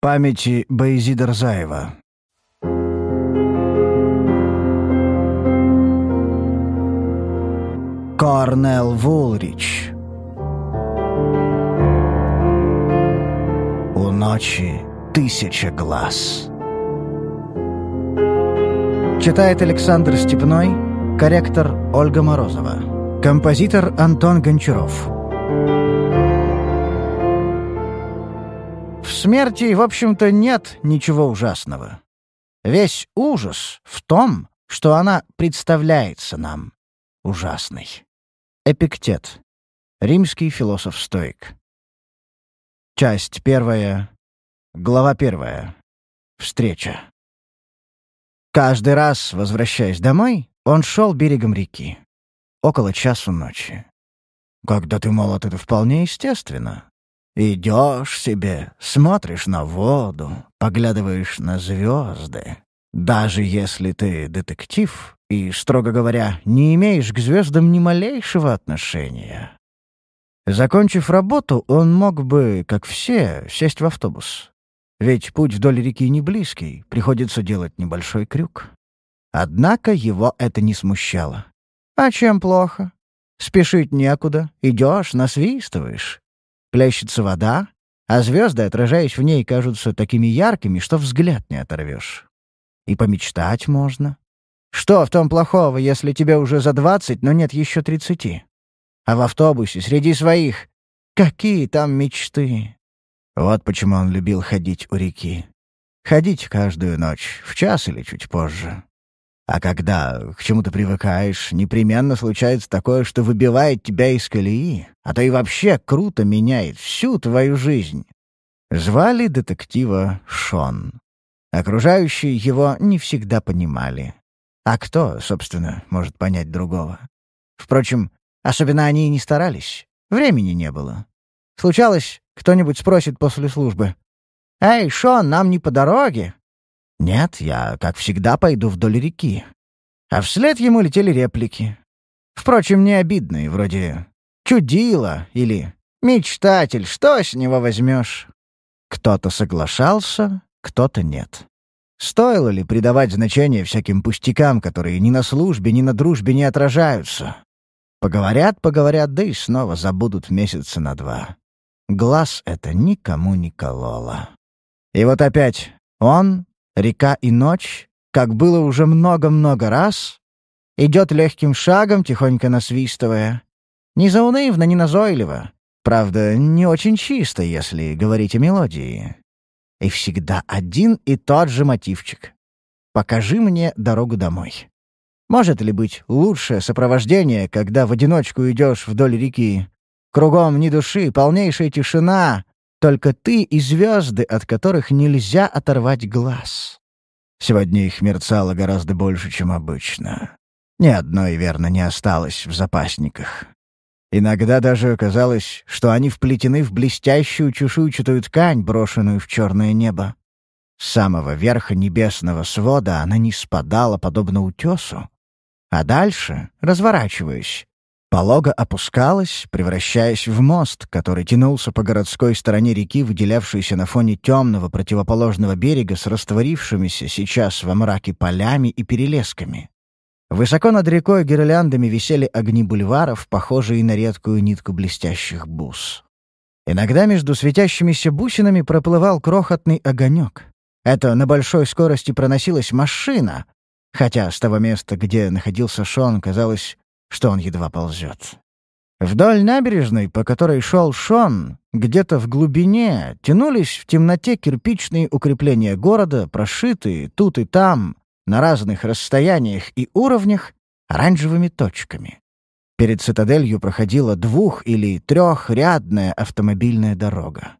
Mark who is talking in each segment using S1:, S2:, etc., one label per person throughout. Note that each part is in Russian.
S1: Памяти Баизида Рзаева. Корнел Вулрич. У ночи тысяча глаз. Читает Александр Степной, корректор Ольга Морозова, композитор Антон Гончаров. Смерти, в общем-то, нет ничего ужасного. Весь ужас в том, что она представляется нам ужасной. Эпиктет. Римский философ-стоик. Часть первая. Глава первая. Встреча. Каждый раз, возвращаясь домой, он шел берегом реки. Около часу ночи. Когда ты молод, это вполне естественно. Идешь себе, смотришь на воду, поглядываешь на звезды. Даже если ты детектив и, строго говоря, не имеешь к звездам ни малейшего отношения. Закончив работу, он мог бы, как все, сесть в автобус. Ведь путь вдоль реки не близкий, приходится делать небольшой крюк. Однако его это не смущало. А чем плохо? Спешить некуда, идешь, насвистываешь. Плещется вода, а звезды, отражаясь в ней, кажутся такими яркими, что взгляд не оторвешь. И помечтать можно. Что в том плохого, если тебе уже за двадцать, но нет еще тридцати? А в автобусе, среди своих, какие там мечты? Вот почему он любил ходить у реки. Ходить каждую ночь, в час или чуть позже. А когда к чему-то привыкаешь, непременно случается такое, что выбивает тебя из колеи, а то и вообще круто меняет всю твою жизнь. Звали детектива Шон. Окружающие его не всегда понимали. А кто, собственно, может понять другого? Впрочем, особенно они и не старались. Времени не было. Случалось, кто-нибудь спросит после службы. «Эй, Шон, нам не по дороге?» «Нет, я, как всегда, пойду вдоль реки». А вслед ему летели реплики. Впрочем, не обидные, вроде «чудило» или «мечтатель, что с него возьмешь?» Кто-то соглашался, кто-то нет. Стоило ли придавать значение всяким пустякам, которые ни на службе, ни на дружбе не отражаются? Поговорят, поговорят, да и снова забудут месяца на два. Глаз это никому не кололо. И вот опять он, река и ночь, как было уже много-много раз, идет легким шагом, тихонько насвистывая. Не заунывно, не назойливо. Правда, не очень чисто, если говорить о мелодии. И всегда один и тот же мотивчик. «Покажи мне дорогу домой». Может ли быть лучшее сопровождение, когда в одиночку идешь вдоль реки? Кругом ни души, полнейшая тишина, только ты и звезды, от которых нельзя оторвать глаз. Сегодня их мерцало гораздо больше, чем обычно. Ни одной, верно, не осталось в запасниках. Иногда даже казалось, что они вплетены в блестящую чешуйчатую ткань, брошенную в черное небо. С самого верха небесного свода она не спадала, подобно утесу. А дальше, разворачиваясь, полого опускалась, превращаясь в мост, который тянулся по городской стороне реки, выделявшейся на фоне темного противоположного берега с растворившимися сейчас во мраке полями и перелесками. Высоко над рекой гирляндами висели огни бульваров, похожие на редкую нитку блестящих бус. Иногда между светящимися бусинами проплывал крохотный огонек. Это на большой скорости проносилась машина, хотя с того места, где находился Шон, казалось, что он едва ползет. Вдоль набережной, по которой шел Шон, где-то в глубине тянулись в темноте кирпичные укрепления города, прошитые тут и там, на разных расстояниях и уровнях оранжевыми точками. Перед цитаделью проходила двух- или трехрядная автомобильная дорога.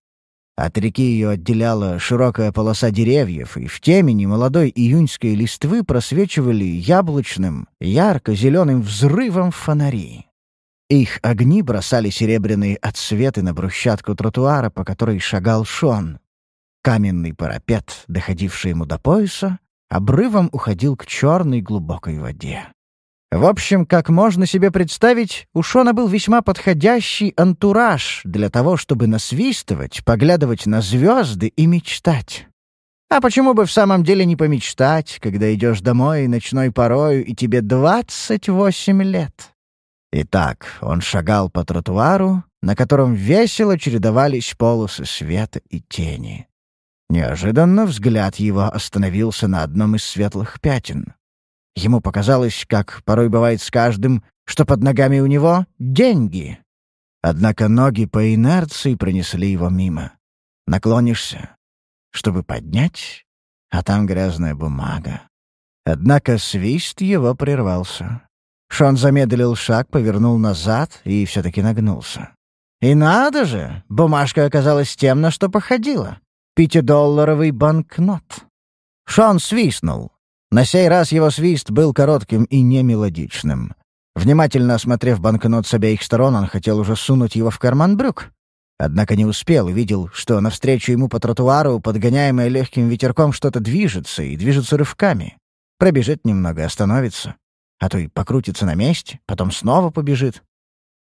S1: От реки ее отделяла широкая полоса деревьев, и в темени молодой июньской листвы просвечивали яблочным, ярко-зеленым взрывом фонари. Их огни бросали серебряные отсветы на брусчатку тротуара, по которой шагал Шон. Каменный парапет, доходивший ему до пояса, обрывом уходил к черной глубокой воде. В общем, как можно себе представить, у Шона был весьма подходящий антураж для того, чтобы насвистывать, поглядывать на звезды и мечтать. А почему бы в самом деле не помечтать, когда идешь домой ночной порою, и тебе двадцать восемь лет? Итак, он шагал по тротуару, на котором весело чередовались полосы света и тени. Неожиданно взгляд его остановился на одном из светлых пятен. Ему показалось, как порой бывает с каждым, что под ногами у него деньги. Однако ноги по инерции пронесли его мимо. Наклонишься, чтобы поднять, а там грязная бумага. Однако свист его прервался. Шон замедлил шаг, повернул назад и все-таки нагнулся. И надо же, бумажка оказалась тем, на что походила. Пятидолларовый банкнот. Шон свистнул. На сей раз его свист был коротким и немелодичным. Внимательно осмотрев банкнот с обеих сторон, он хотел уже сунуть его в карман брюк. Однако не успел, увидел, что навстречу ему по тротуару, подгоняемое легким ветерком, что-то движется, и движется рывками. Пробежит немного, остановится. А то и покрутится на месте, потом снова побежит.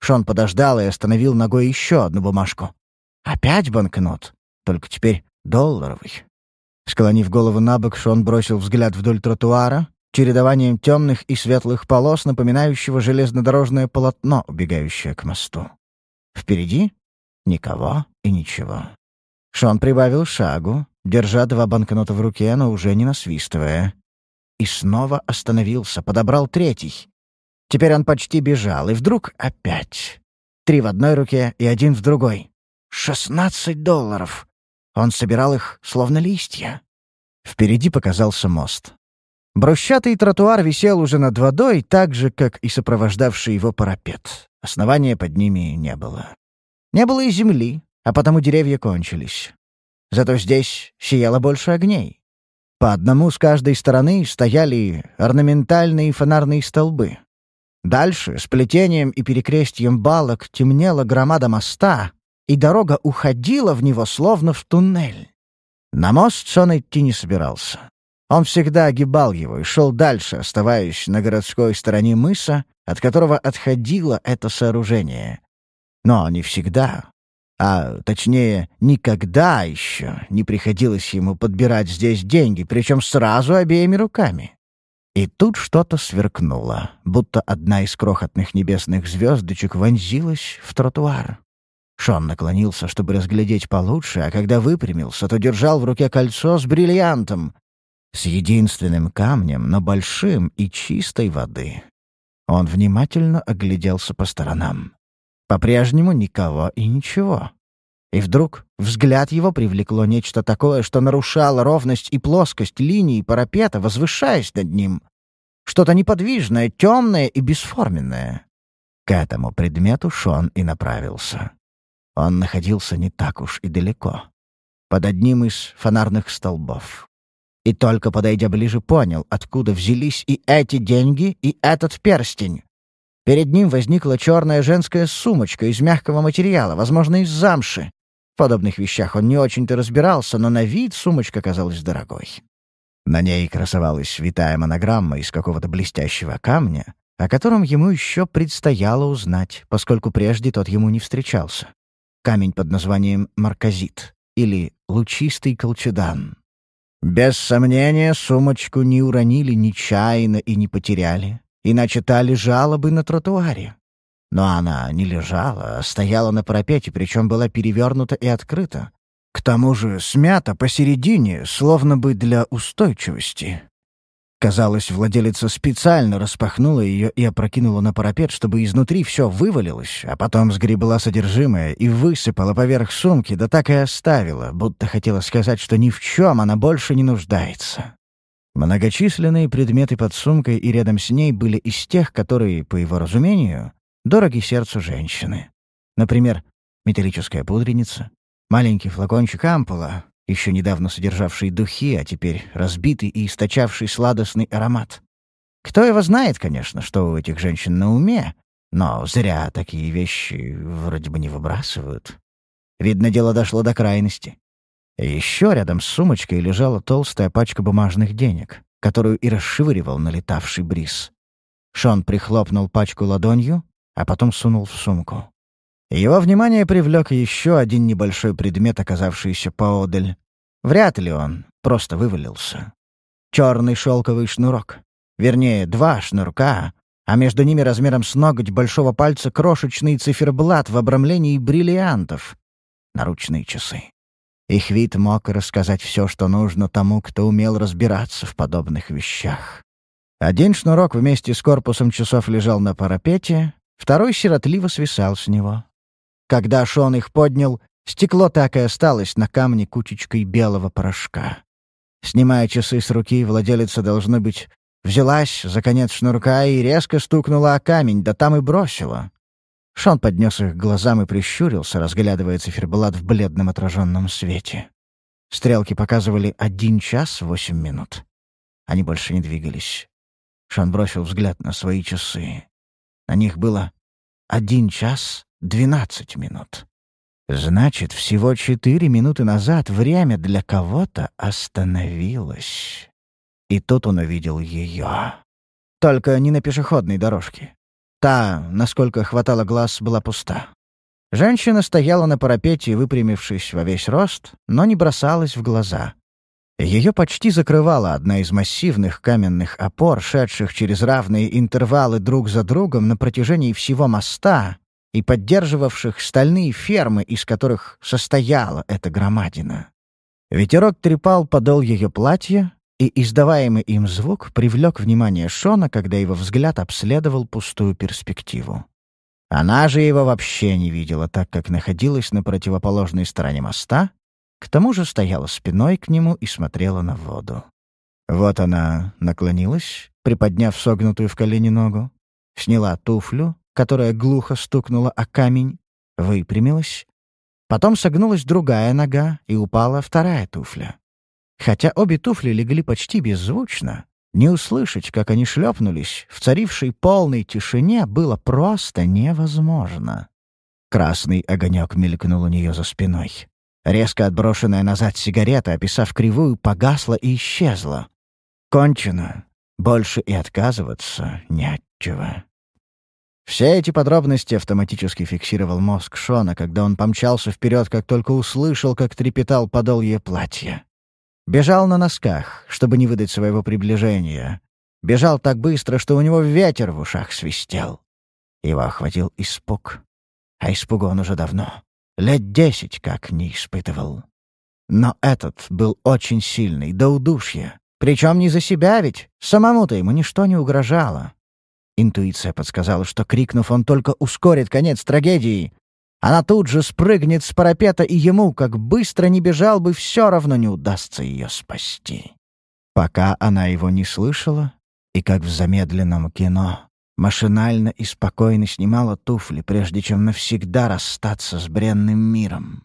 S1: Шон подождал и остановил ногой еще одну бумажку. Опять банкнот, только теперь долларовый. Склонив голову на бок, Шон бросил взгляд вдоль тротуара, чередованием темных и светлых полос, напоминающего железнодорожное полотно, убегающее к мосту. Впереди — никого и ничего. Шон прибавил шагу, держа два банкнота в руке, но уже не насвистывая. И снова остановился, подобрал третий. Теперь он почти бежал, и вдруг опять. Три в одной руке и один в другой. Шестнадцать долларов. Он собирал их, словно листья. Впереди показался мост. Брусчатый тротуар висел уже над водой, так же, как и сопровождавший его парапет. Основания под ними не было. Не было и земли, а потому деревья кончились. Зато здесь сияло больше огней. По одному с каждой стороны стояли орнаментальные фонарные столбы. Дальше, с плетением и перекрестием балок, темнела громада моста, и дорога уходила в него, словно в туннель. На мост Сон идти не собирался. Он всегда огибал его и шел дальше, оставаясь на городской стороне мыса, от которого отходило это сооружение. Но не всегда, а точнее, никогда еще не приходилось ему подбирать здесь деньги, причем сразу обеими руками. И тут что-то сверкнуло, будто одна из крохотных небесных звездочек вонзилась в тротуар. Шон наклонился, чтобы разглядеть получше, а когда выпрямился, то держал в руке кольцо с бриллиантом, с единственным камнем, но большим и чистой воды. Он внимательно огляделся по сторонам. По-прежнему никого и ничего. И вдруг взгляд его привлекло нечто такое, что нарушало ровность и плоскость линии парапета, возвышаясь над ним. Что-то неподвижное, темное и бесформенное. К этому предмету Шон и направился. Он находился не так уж и далеко. Под одним из фонарных столбов. И только подойдя ближе, понял, откуда взялись и эти деньги, и этот перстень. Перед ним возникла черная женская сумочка из мягкого материала, возможно, из замши. В подобных вещах он не очень-то разбирался, но на вид сумочка казалась дорогой. На ней красовалась витая монограмма из какого-то блестящего камня, о котором ему еще предстояло узнать, поскольку прежде тот ему не встречался. Камень под названием марказит или лучистый колчедан. Без сомнения, сумочку не уронили нечаянно и не потеряли, иначе та лежала бы на тротуаре. Но она не лежала, а стояла на парапете, причем была перевернута и открыта. К тому же смята посередине, словно бы для устойчивости. Казалось, владелица специально распахнула ее и опрокинула на парапет, чтобы изнутри все вывалилось, а потом сгребла содержимое и высыпала поверх сумки, да так и оставила, будто хотела сказать, что ни в чем она больше не нуждается. Многочисленные предметы под сумкой и рядом с ней были из тех, которые, по его разумению, дороги сердцу женщины. Например, металлическая пудреница, маленький флакончик ампула, еще недавно содержавший духи, а теперь разбитый и источавший сладостный аромат. Кто его знает, конечно, что у этих женщин на уме, но зря такие вещи вроде бы не выбрасывают. Видно, дело дошло до крайности. еще рядом с сумочкой лежала толстая пачка бумажных денег, которую и расшвыривал налетавший бриз. Шон прихлопнул пачку ладонью, а потом сунул в сумку. Его внимание привлек еще один небольшой предмет, оказавшийся поодаль. Вряд ли он просто вывалился. Черный шелковый шнурок. Вернее, два шнурка, а между ними размером с ноготь большого пальца крошечный циферблат в обрамлении бриллиантов. Наручные часы. Их вид мог рассказать все, что нужно тому, кто умел разбираться в подобных вещах. Один шнурок вместе с корпусом часов лежал на парапете, второй сиротливо свисал с него. Когда Шон их поднял, стекло так и осталось на камне кучечкой белого порошка. Снимая часы с руки, владелица, должно быть, взялась за конец шнурка и резко стукнула о камень, да там и бросила. Шон поднес их к глазам и прищурился, разглядывая циферблат в бледном отраженном свете. Стрелки показывали один час восемь минут. Они больше не двигались. Шон бросил взгляд на свои часы. На них было один час двенадцать минут. Значит, всего четыре минуты назад время для кого-то остановилось. И тут он увидел ее. Только не на пешеходной дорожке. Та, насколько хватало глаз, была пуста. Женщина стояла на парапете, выпрямившись во весь рост, но не бросалась в глаза. Ее почти закрывала одна из массивных каменных опор, шедших через равные интервалы друг за другом на протяжении всего моста и поддерживавших стальные фермы, из которых состояла эта громадина. Ветерок трепал подол ее платья, и издаваемый им звук привлек внимание Шона, когда его взгляд обследовал пустую перспективу. Она же его вообще не видела, так как находилась на противоположной стороне моста к тому же стояла спиной к нему и смотрела на воду. Вот она наклонилась, приподняв согнутую в колени ногу, сняла туфлю, которая глухо стукнула о камень, выпрямилась. Потом согнулась другая нога, и упала вторая туфля. Хотя обе туфли легли почти беззвучно, не услышать, как они шлепнулись, в царившей полной тишине было просто невозможно. Красный огонек мелькнул у нее за спиной. Резко отброшенная назад сигарета, описав кривую, погасла и исчезла. Кончено. Больше и отказываться не от чего. Все эти подробности автоматически фиксировал мозг Шона, когда он помчался вперед, как только услышал, как трепетал подол ее платья. Бежал на носках, чтобы не выдать своего приближения. Бежал так быстро, что у него ветер в ушах свистел. Его охватил испуг. А испуга он уже давно. Лет десять как не испытывал. Но этот был очень сильный, до удушья. Причем не за себя ведь, самому-то ему ничто не угрожало. Интуиция подсказала, что, крикнув, он только ускорит конец трагедии. Она тут же спрыгнет с парапета, и ему, как быстро не бежал бы, все равно не удастся ее спасти. Пока она его не слышала, и как в замедленном кино, машинально и спокойно снимала туфли, прежде чем навсегда расстаться с бренным миром.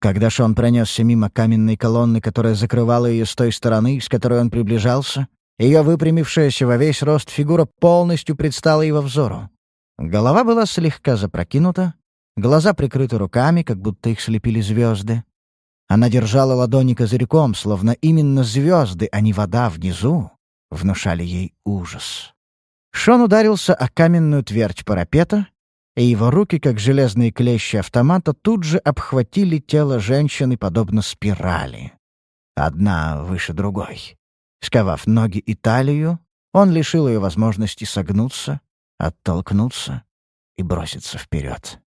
S1: Когда Шон пронесся мимо каменной колонны, которая закрывала ее с той стороны, с которой он приближался, ее выпрямившаяся во весь рост фигура полностью предстала его взору. Голова была слегка запрокинута, глаза прикрыты руками, как будто их слепили звезды. Она держала ладони козырьком, словно именно звезды, а не вода внизу, внушали ей ужас. Шон ударился о каменную твердь парапета, и его руки, как железные клещи автомата, тут же обхватили тело женщины, подобно спирали. Одна выше другой. Сковав ноги и талию, он лишил ее возможности согнуться, оттолкнуться и броситься вперед.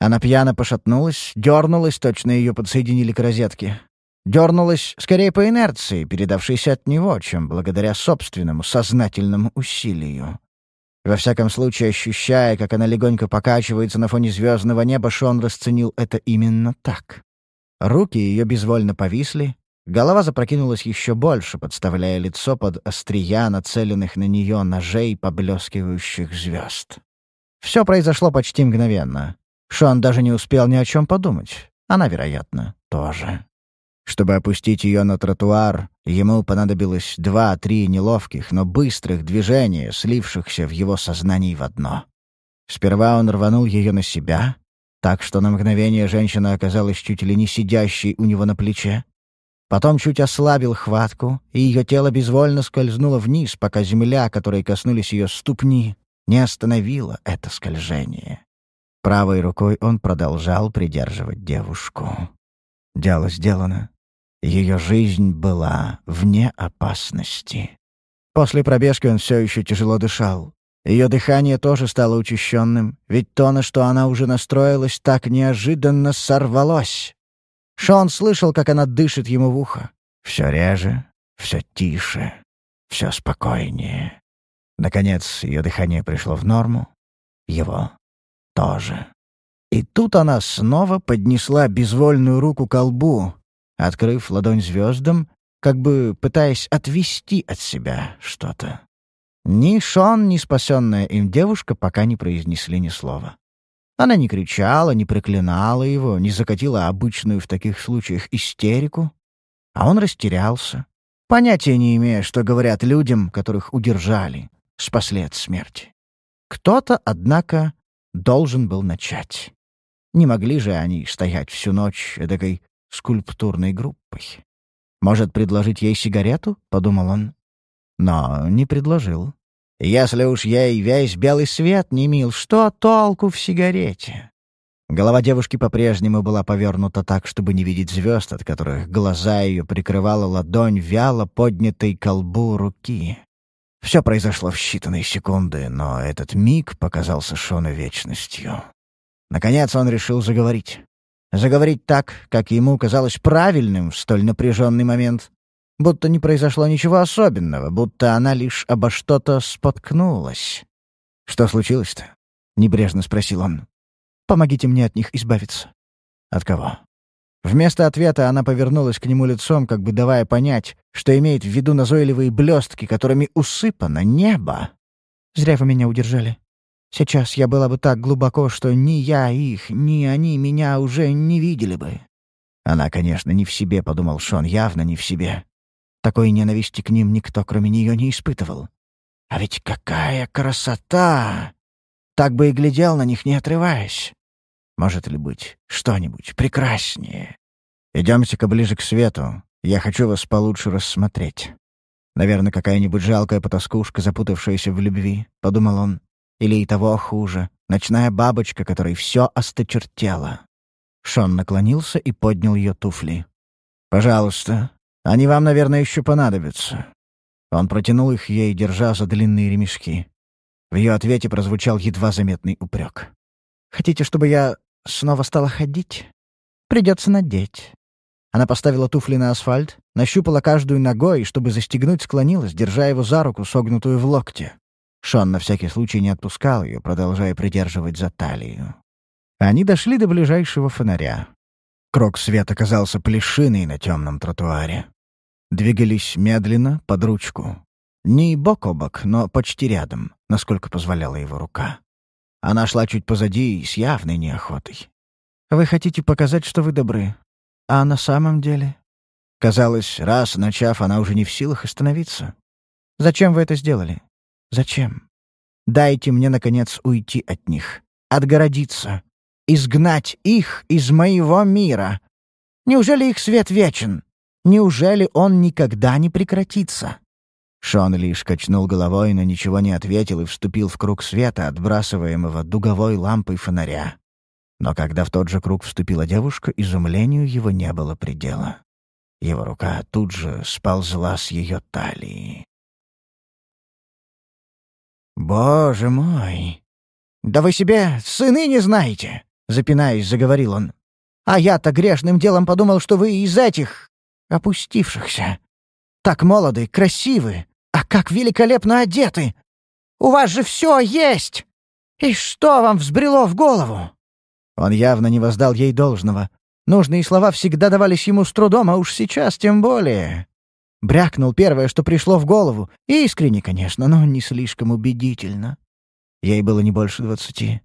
S1: Она пьяно пошатнулась, дернулась, точно ее подсоединили к розетке. Дернулась скорее по инерции, передавшейся от него, чем благодаря собственному сознательному усилию. Во всяком случае, ощущая, как она легонько покачивается на фоне звездного неба, Шон расценил это именно так. Руки ее безвольно повисли, голова запрокинулась еще больше, подставляя лицо под острия нацеленных на нее ножей поблескивающих звезд. Все произошло почти мгновенно. Шон даже не успел ни о чем подумать. Она, вероятно, тоже. Чтобы опустить ее на тротуар, ему понадобилось два-три неловких, но быстрых движения, слившихся в его сознании в одно. Сперва он рванул ее на себя, так что на мгновение женщина оказалась чуть ли не сидящей у него на плече. Потом чуть ослабил хватку, и ее тело безвольно скользнуло вниз, пока земля, которой коснулись ее ступни, не остановила это скольжение. Правой рукой он продолжал придерживать девушку. Дело сделано. Ее жизнь была вне опасности. После пробежки он все еще тяжело дышал. Ее дыхание тоже стало учащенным, ведь то, на что она уже настроилась, так неожиданно сорвалось. Шон слышал, как она дышит ему в ухо. Все реже, все тише, все спокойнее. Наконец, ее дыхание пришло в норму. Его тоже. И тут она снова поднесла безвольную руку к колбу, открыв ладонь звездам, как бы пытаясь отвести от себя что-то. Ни Шон, ни спасенная им девушка пока не произнесли ни слова. Она не кричала, не проклинала его, не закатила обычную в таких случаях истерику, а он растерялся, понятия не имея, что говорят людям, которых удержали, спасли от смерти. Кто-то, однако, должен был начать. Не могли же они стоять всю ночь эдакой скульптурной группой. «Может, предложить ей сигарету?» — подумал он. Но не предложил. «Если уж ей весь белый свет не мил, что толку в сигарете?» Голова девушки по-прежнему была повернута так, чтобы не видеть звезд, от которых глаза ее прикрывала ладонь вяло поднятой колбу руки. Все произошло в считанные секунды, но этот миг показался Шону вечностью. Наконец он решил заговорить. Заговорить так, как ему казалось правильным в столь напряженный момент. Будто не произошло ничего особенного, будто она лишь обо что-то споткнулась. «Что случилось-то?» — небрежно спросил он. «Помогите мне от них избавиться». «От кого?» Вместо ответа она повернулась к нему лицом, как бы давая понять, что имеет в виду назойливые блестки, которыми усыпано небо. «Зря вы меня удержали. Сейчас я была бы так глубоко, что ни я их, ни они меня уже не видели бы». Она, конечно, не в себе, — подумал Шон, — явно не в себе. Такой ненависти к ним никто, кроме нее, не испытывал. А ведь какая красота! Так бы и глядел на них, не отрываясь. Может ли быть что-нибудь прекраснее? Идемте-ка ближе к свету. Я хочу вас получше рассмотреть. Наверное, какая-нибудь жалкая потаскушка, запутавшаяся в любви, — подумал он. Или и того хуже. Ночная бабочка, которой все осточертело. Шон наклонился и поднял ее туфли. «Пожалуйста. Они вам, наверное, еще понадобятся». Он протянул их ей, держа за длинные ремешки. В ее ответе прозвучал едва заметный упрек. «Хотите, чтобы я снова стала ходить? Придется надеть». Она поставила туфли на асфальт, нащупала каждую ногой и, чтобы застегнуть, склонилась, держа его за руку, согнутую в локте. Шон на всякий случай не отпускал ее, продолжая придерживать за талию. Они дошли до ближайшего фонаря. Крок света оказался плешиной на темном тротуаре. Двигались медленно, под ручку. Не бок о бок, но почти рядом, насколько позволяла его рука. Она шла чуть позади и с явной неохотой. «Вы хотите показать, что вы добры. А на самом деле...» Казалось, раз начав, она уже не в силах остановиться. «Зачем вы это сделали? Зачем? Дайте мне, наконец, уйти от них, отгородиться, изгнать их из моего мира. Неужели их свет вечен? Неужели он никогда не прекратится?» Шон лишь качнул головой, но ничего не ответил и вступил в круг света, отбрасываемого дуговой лампой фонаря. Но когда в тот же круг вступила девушка, изумлению его не было предела. Его рука тут же сползла с ее талии. «Боже мой! Да вы себе сыны не знаете!» — запинаясь, заговорил он. «А я-то грешным делом подумал, что вы из этих... опустившихся. Так молоды, красивы, а как великолепно одеты! У вас же все есть! И что вам взбрело в голову?» Он явно не воздал ей должного. Нужные слова всегда давались ему с трудом, а уж сейчас тем более. Брякнул первое, что пришло в голову. Искренне, конечно, но не слишком убедительно. Ей было не больше двадцати.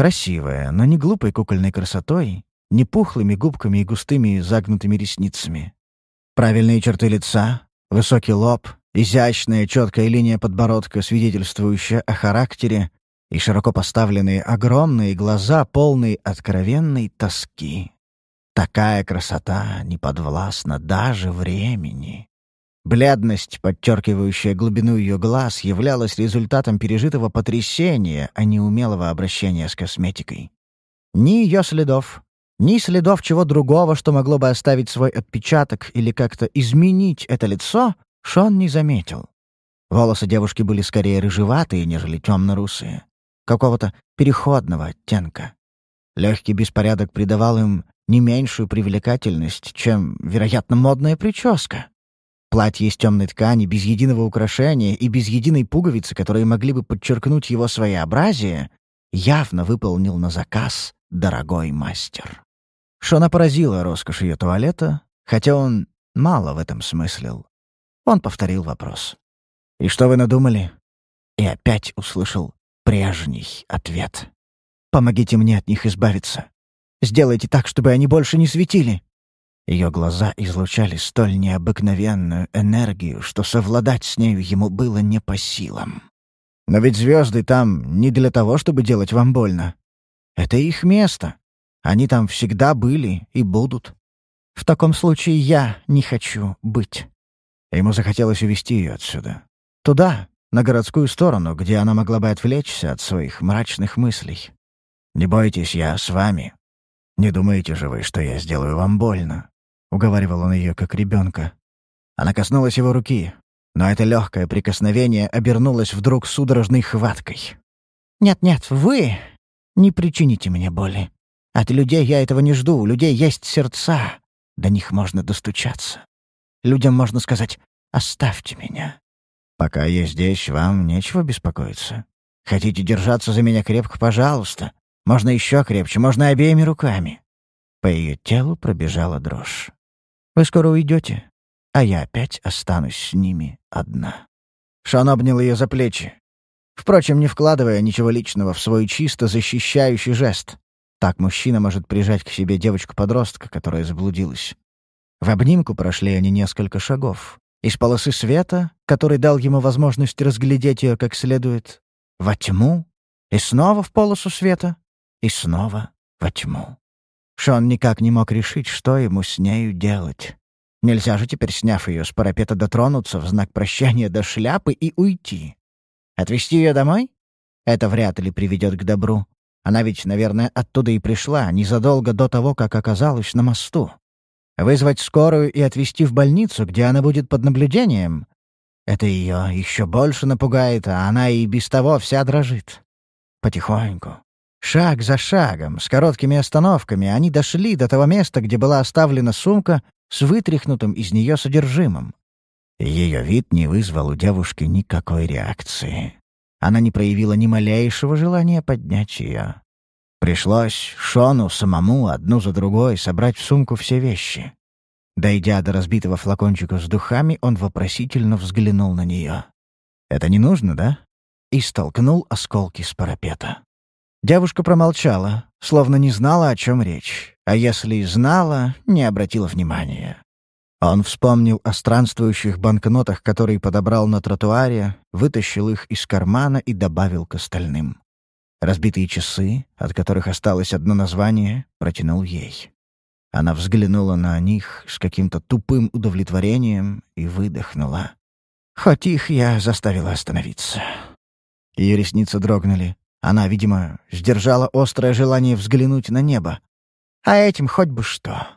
S1: Красивая, но не глупой кукольной красотой, не пухлыми губками и густыми загнутыми ресницами. Правильные черты лица, высокий лоб, изящная четкая линия подбородка, свидетельствующая о характере, и широко поставленные огромные глаза, полные откровенной тоски. Такая красота не подвластна даже времени. Бледность, подчеркивающая глубину ее глаз, являлась результатом пережитого потрясения, а не умелого обращения с косметикой. Ни ее следов, ни следов чего другого, что могло бы оставить свой отпечаток или как-то изменить это лицо, Шон не заметил. Волосы девушки были скорее рыжеватые, нежели темно-русые, какого-то переходного оттенка. Легкий беспорядок придавал им не меньшую привлекательность, чем, вероятно, модная прическа. Платье из темной ткани, без единого украшения и без единой пуговицы, которые могли бы подчеркнуть его своеобразие, явно выполнил на заказ дорогой мастер. Шона поразила роскошь ее туалета, хотя он мало в этом смыслил. Он повторил вопрос. «И что вы надумали?» И опять услышал прежний ответ. «Помогите мне от них избавиться. Сделайте так, чтобы они больше не светили. Ее глаза излучали столь необыкновенную энергию, что совладать с нею ему было не по силам. «Но ведь звезды там не для того, чтобы делать вам больно. Это их место. Они там всегда были и будут. В таком случае я не хочу быть». Ему захотелось увести ее отсюда. Туда, на городскую сторону, где она могла бы отвлечься от своих мрачных мыслей. «Не бойтесь, я с вами. Не думаете же вы, что я сделаю вам больно?» — уговаривал он ее как ребенка. Она коснулась его руки, но это легкое прикосновение обернулось вдруг судорожной хваткой. «Нет-нет, вы не причините мне боли. От людей я этого не жду, у людей есть сердца, до них можно достучаться. Людям можно сказать «оставьте меня». Пока я здесь, вам нечего беспокоиться. Хотите держаться за меня крепко, пожалуйста. Можно еще крепче, можно обеими руками». По ее телу пробежала дрожь. Вы скоро уйдете, а я опять останусь с ними одна». Шон обнял ее за плечи. Впрочем, не вкладывая ничего личного в свой чисто защищающий жест. Так мужчина может прижать к себе девочку-подростка, которая заблудилась. В обнимку прошли они несколько шагов. Из полосы света, который дал ему возможность разглядеть ее как следует, во тьму, и снова в полосу света, и снова во тьму. Шон никак не мог решить, что ему с нею делать. Нельзя же теперь, сняв ее с парапета, дотронуться в знак прощания до шляпы и уйти. Отвезти ее домой? Это вряд ли приведет к добру. Она ведь, наверное, оттуда и пришла, незадолго до того, как оказалась на мосту. Вызвать скорую и отвезти в больницу, где она будет под наблюдением? Это ее еще больше напугает, а она и без того вся дрожит. Потихоньку, Шаг за шагом, с короткими остановками, они дошли до того места, где была оставлена сумка с вытряхнутым из нее содержимым. Ее вид не вызвал у девушки никакой реакции. Она не проявила ни малейшего желания поднять ее. Пришлось Шону самому одну за другой собрать в сумку все вещи. Дойдя до разбитого флакончика с духами, он вопросительно взглянул на нее. «Это не нужно, да?» И столкнул осколки с парапета. Девушка промолчала, словно не знала, о чем речь, а если и знала, не обратила внимания. Он вспомнил о странствующих банкнотах, которые подобрал на тротуаре, вытащил их из кармана и добавил к остальным. Разбитые часы, от которых осталось одно название, протянул ей. Она взглянула на них с каким-то тупым удовлетворением и выдохнула. Хоть их я заставила остановиться. Ее ресницы дрогнули. Она, видимо, сдержала острое желание взглянуть на небо. А этим хоть бы что.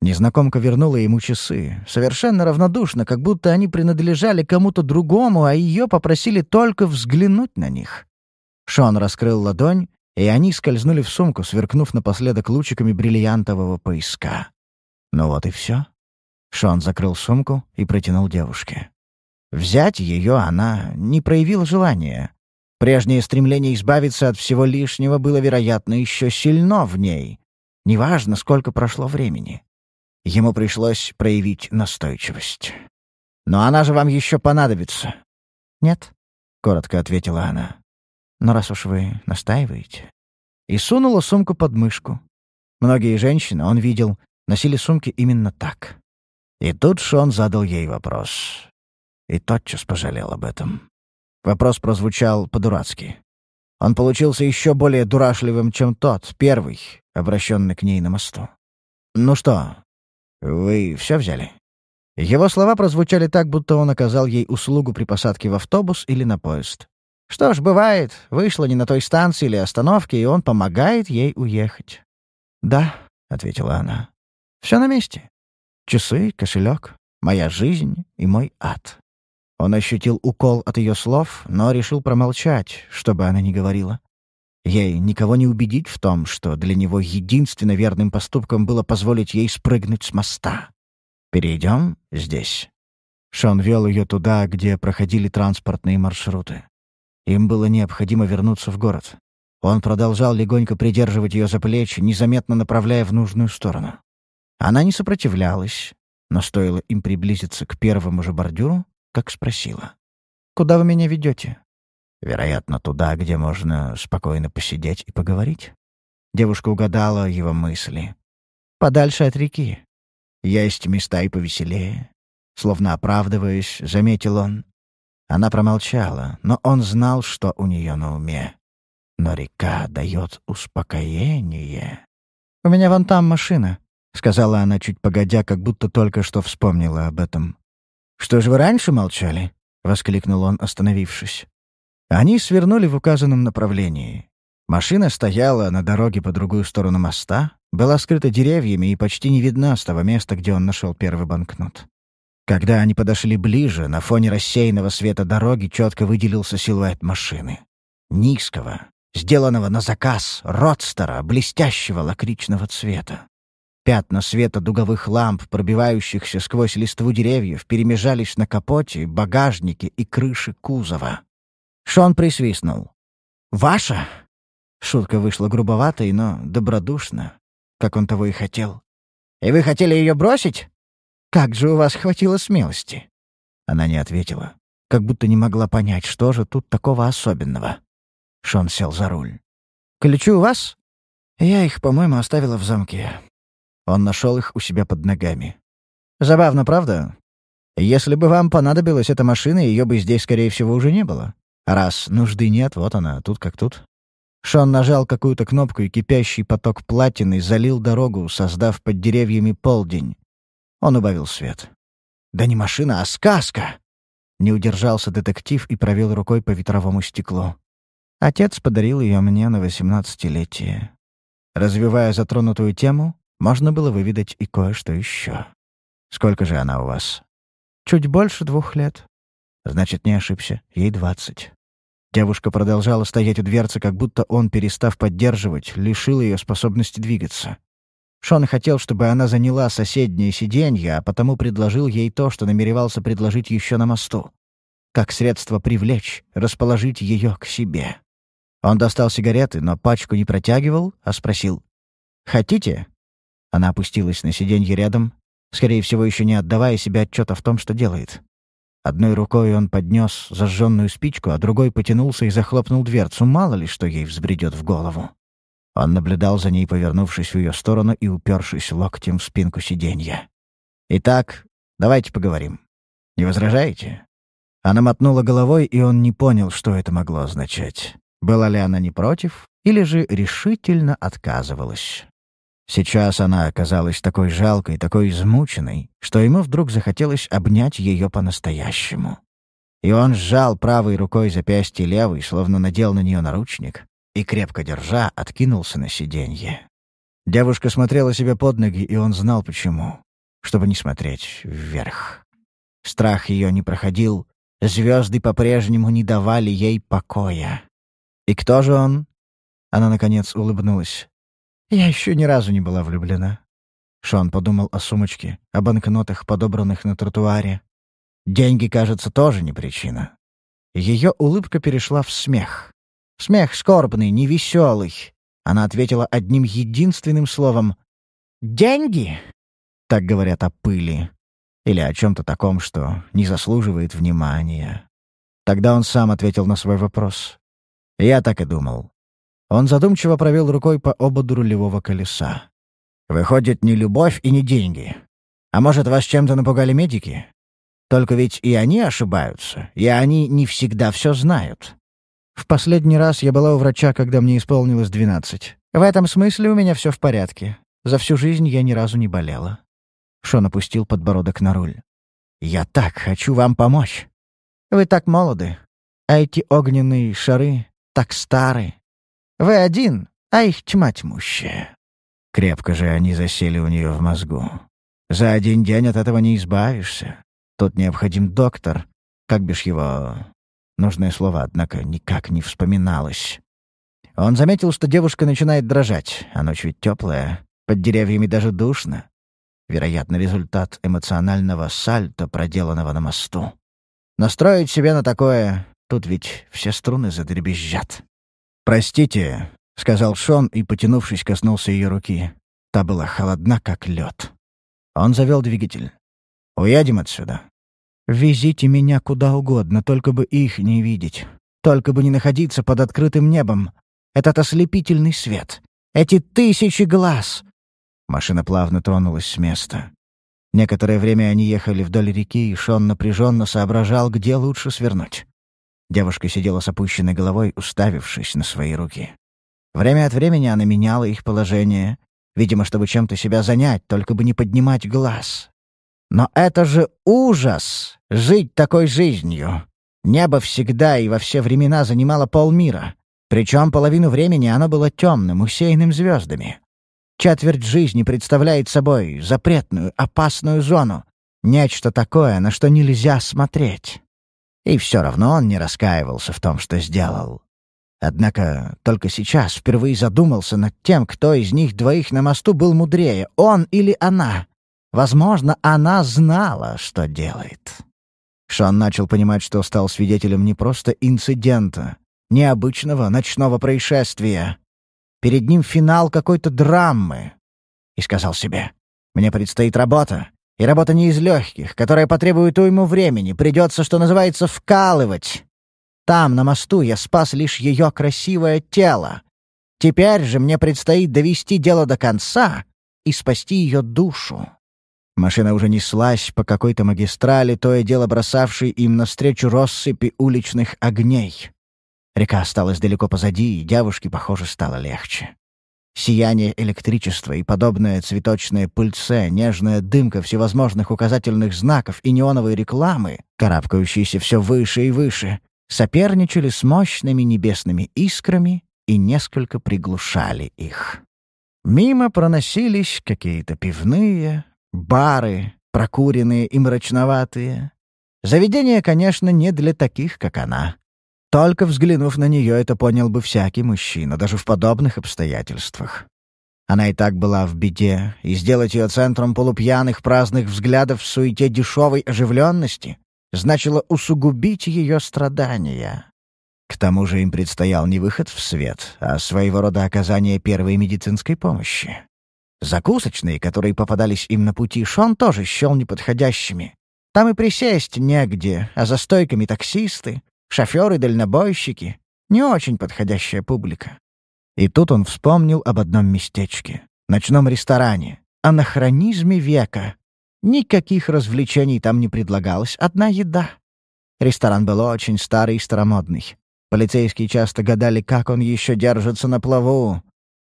S1: Незнакомка вернула ему часы, совершенно равнодушно, как будто они принадлежали кому-то другому, а ее попросили только взглянуть на них. Шон раскрыл ладонь, и они скользнули в сумку, сверкнув напоследок лучиками бриллиантового поиска. Ну вот и все. Шон закрыл сумку и протянул девушке. Взять ее она не проявила желания, Прежнее стремление избавиться от всего лишнего было, вероятно, еще сильно в ней. Неважно, сколько прошло времени. Ему пришлось проявить настойчивость. «Но она же вам еще понадобится». «Нет», — коротко ответила она. «Но раз уж вы настаиваете...» И сунула сумку под мышку. Многие женщины, он видел, носили сумки именно так. И тут Шон задал ей вопрос. И тотчас пожалел об этом. Вопрос прозвучал по-дурацки. Он получился еще более дурашливым, чем тот, первый, обращенный к ней на мосту. «Ну что, вы все взяли?» Его слова прозвучали так, будто он оказал ей услугу при посадке в автобус или на поезд. Что ж, бывает, вышла не на той станции или остановке, и он помогает ей уехать. «Да», — ответила она, — «все на месте. Часы, кошелек, моя жизнь и мой ад». Он ощутил укол от ее слов, но решил промолчать, чтобы она не говорила. Ей никого не убедить в том, что для него единственно верным поступком было позволить ей спрыгнуть с моста. «Перейдем здесь». Шон вел ее туда, где проходили транспортные маршруты. Им было необходимо вернуться в город. Он продолжал легонько придерживать ее за плечи, незаметно направляя в нужную сторону. Она не сопротивлялась, но стоило им приблизиться к первому же бордюру, как спросила. «Куда вы меня ведете?» «Вероятно, туда, где можно спокойно посидеть и поговорить». Девушка угадала его мысли. «Подальше от реки. Есть места и повеселее». Словно оправдываясь, заметил он. Она промолчала, но он знал, что у нее на уме. Но река дает успокоение. «У меня вон там машина», — сказала она чуть погодя, как будто только что вспомнила об этом. «Что же вы раньше молчали?» — воскликнул он, остановившись. Они свернули в указанном направлении. Машина стояла на дороге по другую сторону моста, была скрыта деревьями и почти не видна с того места, где он нашел первый банкнот. Когда они подошли ближе, на фоне рассеянного света дороги четко выделился силуэт машины. Низкого, сделанного на заказ, родстера, блестящего лакричного цвета. Пятна света дуговых ламп, пробивающихся сквозь листву деревьев, перемежались на капоте, багажнике и крыше кузова. Шон присвистнул. «Ваша?» Шутка вышла грубоватой, но добродушно, как он того и хотел. «И вы хотели ее бросить?» Как же у вас хватило смелости?» Она не ответила, как будто не могла понять, что же тут такого особенного. Шон сел за руль. «Ключи у вас?» «Я их, по-моему, оставила в замке». Он нашел их у себя под ногами. «Забавно, правда? Если бы вам понадобилась эта машина, ее бы здесь, скорее всего, уже не было. Раз нужды нет, вот она, тут как тут». Шон нажал какую-то кнопку, и кипящий поток платины залил дорогу, создав под деревьями полдень. Он убавил свет. «Да не машина, а сказка!» Не удержался детектив и провел рукой по ветровому стеклу. Отец подарил ее мне на восемнадцатилетие. Развивая затронутую тему, можно было выведать и кое-что еще. «Сколько же она у вас?» «Чуть больше двух лет». «Значит, не ошибся. Ей двадцать». Девушка продолжала стоять у дверцы, как будто он, перестав поддерживать, лишил ее способности двигаться. Шон хотел, чтобы она заняла соседнее сиденье, а потому предложил ей то, что намеревался предложить еще на мосту. Как средство привлечь, расположить ее к себе. Он достал сигареты, но пачку не протягивал, а спросил. «Хотите?» Она опустилась на сиденье рядом, скорее всего, еще не отдавая себе отчета в том, что делает. Одной рукой он поднес зажженную спичку, а другой потянулся и захлопнул дверцу, мало ли что ей взбредет в голову. Он наблюдал за ней, повернувшись в ее сторону и упершись локтем в спинку сиденья. «Итак, давайте поговорим. Не возражаете?» Она мотнула головой, и он не понял, что это могло означать. Была ли она не против, или же решительно отказывалась. Сейчас она оказалась такой жалкой, такой измученной, что ему вдруг захотелось обнять ее по-настоящему. И он сжал правой рукой запястье левой, словно надел на нее наручник, и, крепко держа, откинулся на сиденье. Девушка смотрела себе под ноги, и он знал почему. Чтобы не смотреть вверх. Страх ее не проходил, звезды по-прежнему не давали ей покоя. «И кто же он?» Она, наконец, улыбнулась. «Я еще ни разу не была влюблена». Шон подумал о сумочке, о банкнотах, подобранных на тротуаре. Деньги, кажется, тоже не причина. Ее улыбка перешла в смех. Смех скорбный, невеселый. Она ответила одним единственным словом. «Деньги?» Так говорят о пыли. Или о чем-то таком, что не заслуживает внимания. Тогда он сам ответил на свой вопрос. Я так и думал. Он задумчиво провел рукой по ободу рулевого колеса. «Выходит, не любовь и не деньги. А может, вас чем-то напугали медики? Только ведь и они ошибаются, и они не всегда все знают. В последний раз я была у врача, когда мне исполнилось двенадцать. В этом смысле у меня все в порядке. За всю жизнь я ни разу не болела». Шон опустил подбородок на руль. «Я так хочу вам помочь. Вы так молоды, а эти огненные шары так стары. Вы один, а их тьма тьмущая». Крепко же они засели у нее в мозгу. За один день от этого не избавишься. Тут необходим доктор. Как бишь его... Нужное слово, однако, никак не вспоминалось. Он заметил, что девушка начинает дрожать, а ночь ведь теплая, под деревьями даже душно. Вероятно, результат эмоционального сальто, проделанного на мосту. Настроить себя на такое... Тут ведь все струны задребезжат. «Простите», — сказал Шон и, потянувшись, коснулся ее руки. Та была холодна, как лед. Он завел двигатель. «Уедем отсюда». «Везите меня куда угодно, только бы их не видеть. Только бы не находиться под открытым небом. Этот ослепительный свет. Эти тысячи глаз!» Машина плавно тронулась с места. Некоторое время они ехали вдоль реки, и Шон напряженно соображал, где лучше свернуть. Девушка сидела с опущенной головой, уставившись на свои руки. Время от времени она меняла их положение, видимо, чтобы чем-то себя занять, только бы не поднимать глаз. Но это же ужас — жить такой жизнью. Небо всегда и во все времена занимало полмира. Причем половину времени оно было темным, усеянным звездами. Четверть жизни представляет собой запретную, опасную зону. Нечто такое, на что нельзя смотреть. И все равно он не раскаивался в том, что сделал. Однако только сейчас впервые задумался над тем, кто из них двоих на мосту был мудрее, он или она. Возможно, она знала, что делает. Шон начал понимать, что стал свидетелем не просто инцидента, необычного ночного происшествия. Перед ним финал какой-то драмы. И сказал себе, «Мне предстоит работа, и работа не из легких, которая потребует уйму времени, придется, что называется, вкалывать. Там, на мосту, я спас лишь ее красивое тело. Теперь же мне предстоит довести дело до конца и спасти ее душу. Машина уже неслась по какой-то магистрали, то и дело бросавшей им навстречу россыпи уличных огней. Река осталась далеко позади, и девушке, похоже, стало легче. Сияние электричества и подобное цветочное пыльце, нежная дымка всевозможных указательных знаков и неоновой рекламы, карабкающиеся все выше и выше, соперничали с мощными небесными искрами и несколько приглушали их. Мимо проносились какие-то пивные, бары, прокуренные и мрачноватые. Заведение, конечно, не для таких, как она. Только взглянув на нее, это понял бы всякий мужчина, даже в подобных обстоятельствах. Она и так была в беде, и сделать ее центром полупьяных праздных взглядов в суете дешевой оживленности значило усугубить ее страдания. К тому же им предстоял не выход в свет, а своего рода оказание первой медицинской помощи. Закусочные, которые попадались им на пути, Шон тоже счел неподходящими. Там и присесть негде, а за стойками таксисты, шоферы-дальнобойщики — не очень подходящая публика. И тут он вспомнил об одном местечке — ночном ресторане, анахронизме века, Никаких развлечений там не предлагалось, одна еда. Ресторан был очень старый и старомодный. Полицейские часто гадали, как он еще держится на плаву.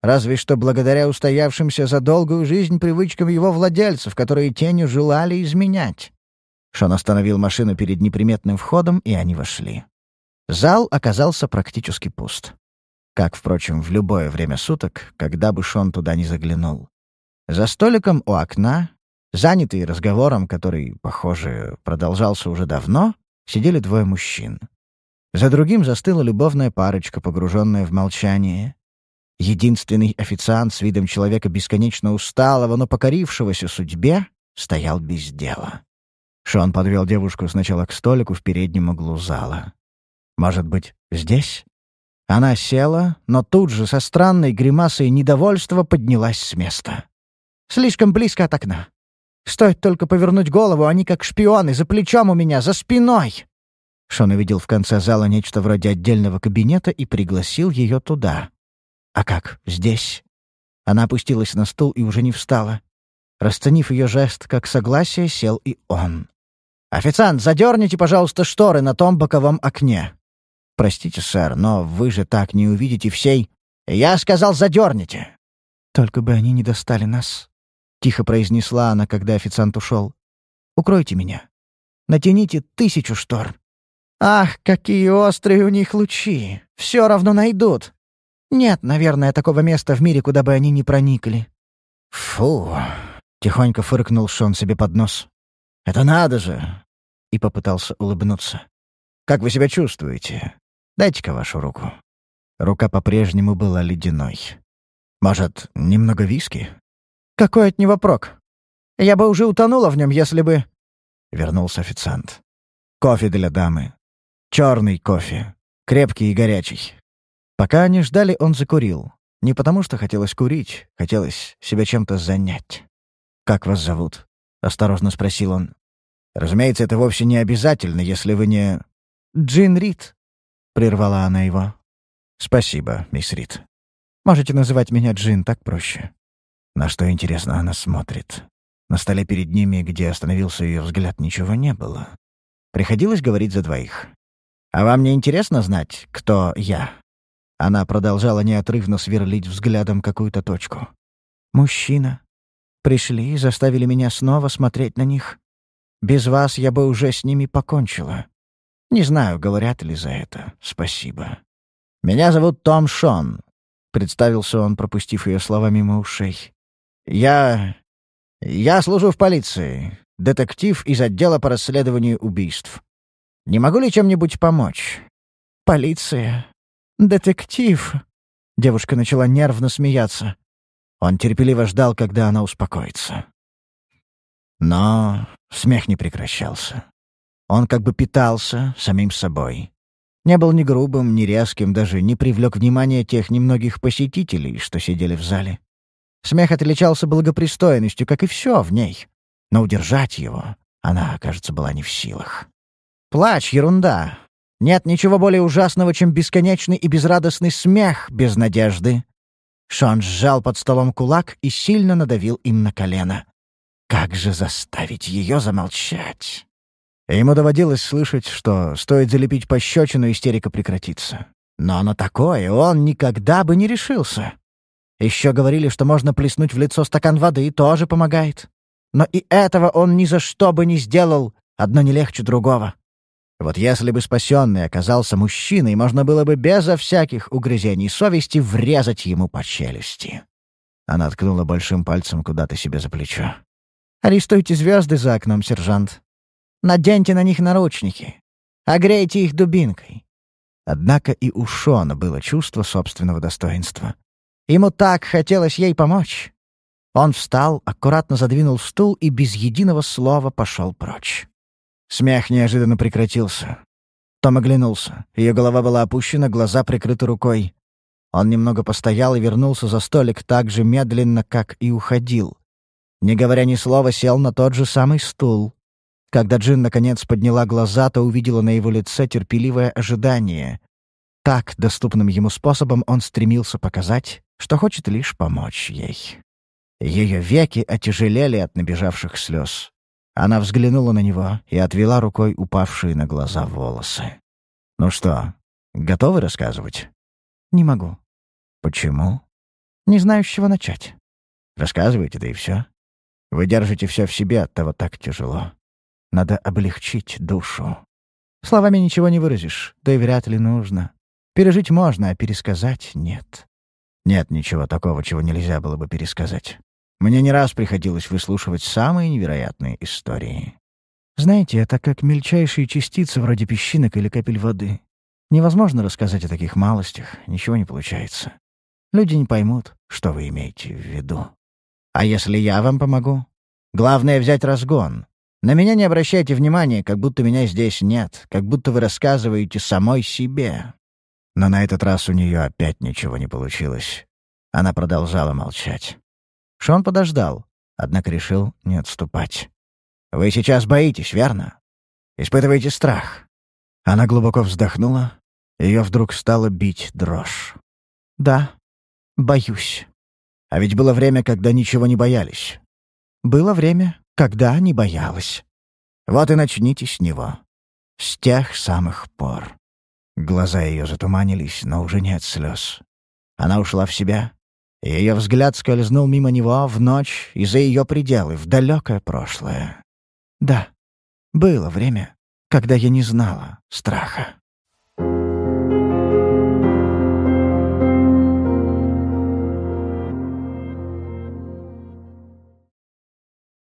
S1: Разве что благодаря устоявшимся за долгую жизнь привычкам его владельцев, которые тенью желали изменять. Шон остановил машину перед неприметным входом, и они вошли. Зал оказался практически пуст. Как, впрочем, в любое время суток, когда бы Шон туда не заглянул. За столиком у окна Занятые разговором, который, похоже, продолжался уже давно, сидели двое мужчин. За другим застыла любовная парочка, погруженная в молчание. Единственный официант с видом человека бесконечно усталого, но покорившегося судьбе, стоял без дела. Шон подвел девушку сначала к столику в переднем углу зала. «Может быть, здесь?» Она села, но тут же со странной гримасой недовольства поднялась с места. «Слишком близко от окна. Стоит только повернуть голову, они как шпионы, за плечом у меня, за спиной!» Шон увидел в конце зала нечто вроде отдельного кабинета и пригласил ее туда. «А как, здесь?» Она опустилась на стул и уже не встала. Расценив ее жест как согласие, сел и он. «Официант, задерните, пожалуйста, шторы на том боковом окне». «Простите, сэр, но вы же так не увидите всей...» «Я сказал, задерните!» «Только бы они не достали нас», — тихо произнесла она, когда официант ушел. «Укройте меня. Натяните тысячу штор. Ах, какие острые у них лучи! Все равно найдут. Нет, наверное, такого места в мире, куда бы они не проникли». «Фу!» — тихонько фыркнул Шон себе под нос. «Это надо же!» — и попытался улыбнуться. «Как вы себя чувствуете? Дайте-ка вашу руку». Рука по-прежнему была ледяной. «Может, немного виски?» «Какой от него прок? Я бы уже утонула в нем, если бы...» Вернулся официант. «Кофе для дамы. Черный кофе. Крепкий и горячий». Пока они ждали, он закурил. Не потому, что хотелось курить, хотелось себя чем-то занять. «Как вас зовут?» — осторожно спросил он. «Разумеется, это вовсе не обязательно, если вы не...» «Джин Рид», — прервала она его. «Спасибо, мисс Рид. Можете называть меня Джин, так проще». На что, интересно, она смотрит. На столе перед ними, где остановился ее взгляд, ничего не было. Приходилось говорить за двоих. «А вам не интересно знать, кто я?» Она продолжала неотрывно сверлить взглядом какую-то точку. «Мужчина. Пришли и заставили меня снова смотреть на них. Без вас я бы уже с ними покончила. Не знаю, говорят ли за это. Спасибо. Меня зовут Том Шон», — представился он, пропустив ее слова мимо ушей. «Я... я служу в полиции. Детектив из отдела по расследованию убийств. Не могу ли чем-нибудь помочь?» «Полиция. Детектив». Девушка начала нервно смеяться. Он терпеливо ждал, когда она успокоится. Но смех не прекращался. Он как бы питался самим собой. Не был ни грубым, ни резким, даже не привлек внимания тех немногих посетителей, что сидели в зале. Смех отличался благопристойностью, как и все в ней. Но удержать его она, кажется, была не в силах. Плач — ерунда. Нет ничего более ужасного, чем бесконечный и безрадостный смех без надежды. Шон сжал под столом кулак и сильно надавил им на колено. Как же заставить ее замолчать? Ему доводилось слышать, что стоит залепить пощечину, истерика прекратится. Но на такое он никогда бы не решился. Еще говорили, что можно плеснуть в лицо стакан воды, тоже помогает. Но и этого он ни за что бы не сделал, одно не легче другого. Вот если бы спасенный оказался мужчиной, можно было бы безо всяких угрызений совести врезать ему по челюсти. Она ткнула большим пальцем куда-то себе за плечо. «Арестуйте звезды за окном, сержант. Наденьте на них наручники. Огрейте их дубинкой». Однако и у Шона было чувство собственного достоинства. Ему так хотелось ей помочь. Он встал, аккуратно задвинул стул и без единого слова пошел прочь. Смех неожиданно прекратился. Том оглянулся. Ее голова была опущена, глаза прикрыты рукой. Он немного постоял и вернулся за столик так же медленно, как и уходил. Не говоря ни слова, сел на тот же самый стул. Когда Джин наконец подняла глаза, то увидела на его лице терпеливое ожидание. Так, доступным ему способом, он стремился показать, что хочет лишь помочь ей. Ее веки отяжелели от набежавших слез. Она взглянула на него и отвела рукой упавшие на глаза волосы. «Ну что, готовы рассказывать?» «Не могу». «Почему?» «Не знаю, с чего начать». «Рассказывайте, да и все. Вы держите все в себе, оттого так тяжело. Надо облегчить душу. Словами ничего не выразишь, да и вряд ли нужно. Пережить можно, а пересказать — нет. Нет ничего такого, чего нельзя было бы пересказать. Мне не раз приходилось выслушивать самые невероятные истории. Знаете, это как мельчайшие частицы вроде песчинок или капель воды. Невозможно рассказать о таких малостях, ничего не получается. Люди не поймут, что вы имеете в виду. А если я вам помогу? Главное — взять разгон. На меня не обращайте внимания, как будто меня здесь нет, как будто вы рассказываете самой себе. Но на этот раз у нее опять ничего не получилось. Она продолжала молчать. Шон подождал, однако решил не отступать. «Вы сейчас боитесь, верно? Испытываете страх?» Она глубоко вздохнула. Ее вдруг стало бить дрожь. «Да, боюсь». А ведь было время, когда ничего не боялись. Было время, когда не боялась. Вот и начните с него. С тех самых пор. Глаза ее затуманились, но уже не от слез. Она ушла в себя Ее взгляд скользнул мимо него в ночь и за ее пределы, в далекое прошлое. Да, было время, когда я не знала страха.